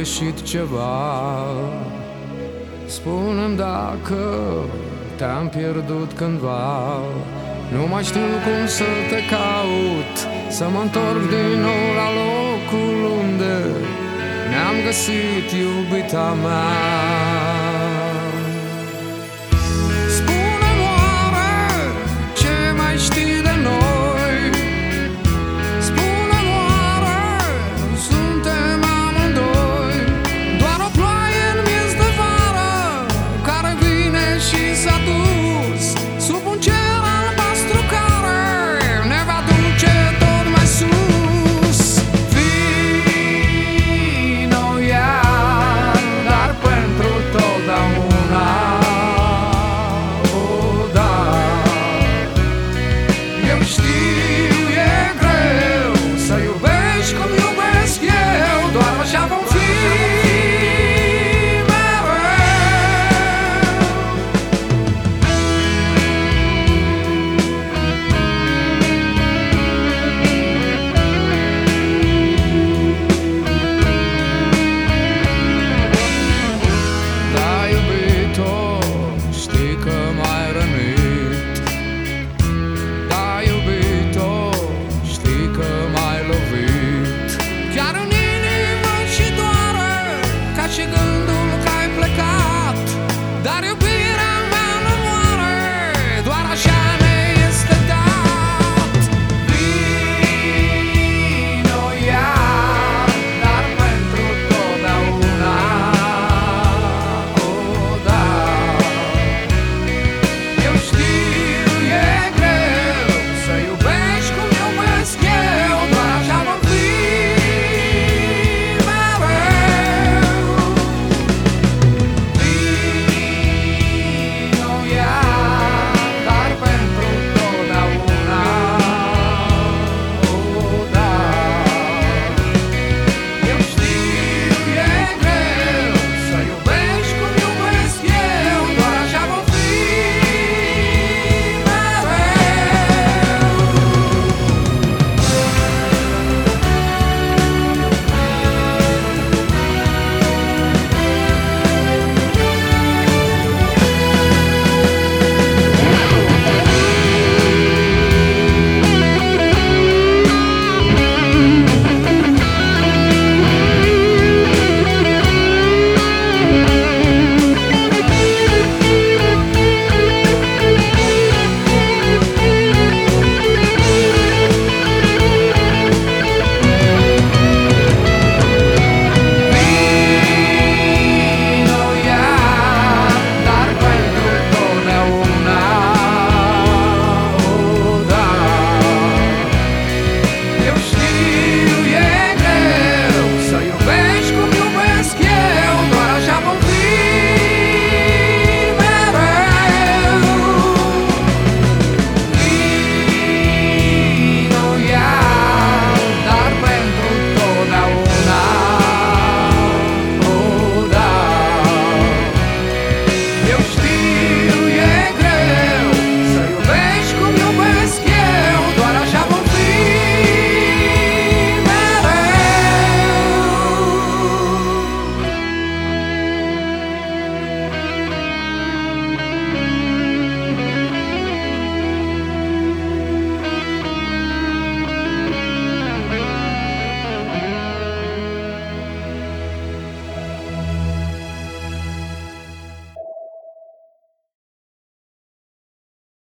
greșit ceva. Spune-mi dacă te-am pierdut cândva. Nu mai știu cum să te caut Să mă întorc din nou la locul unde Ne-am găsit iubita mea.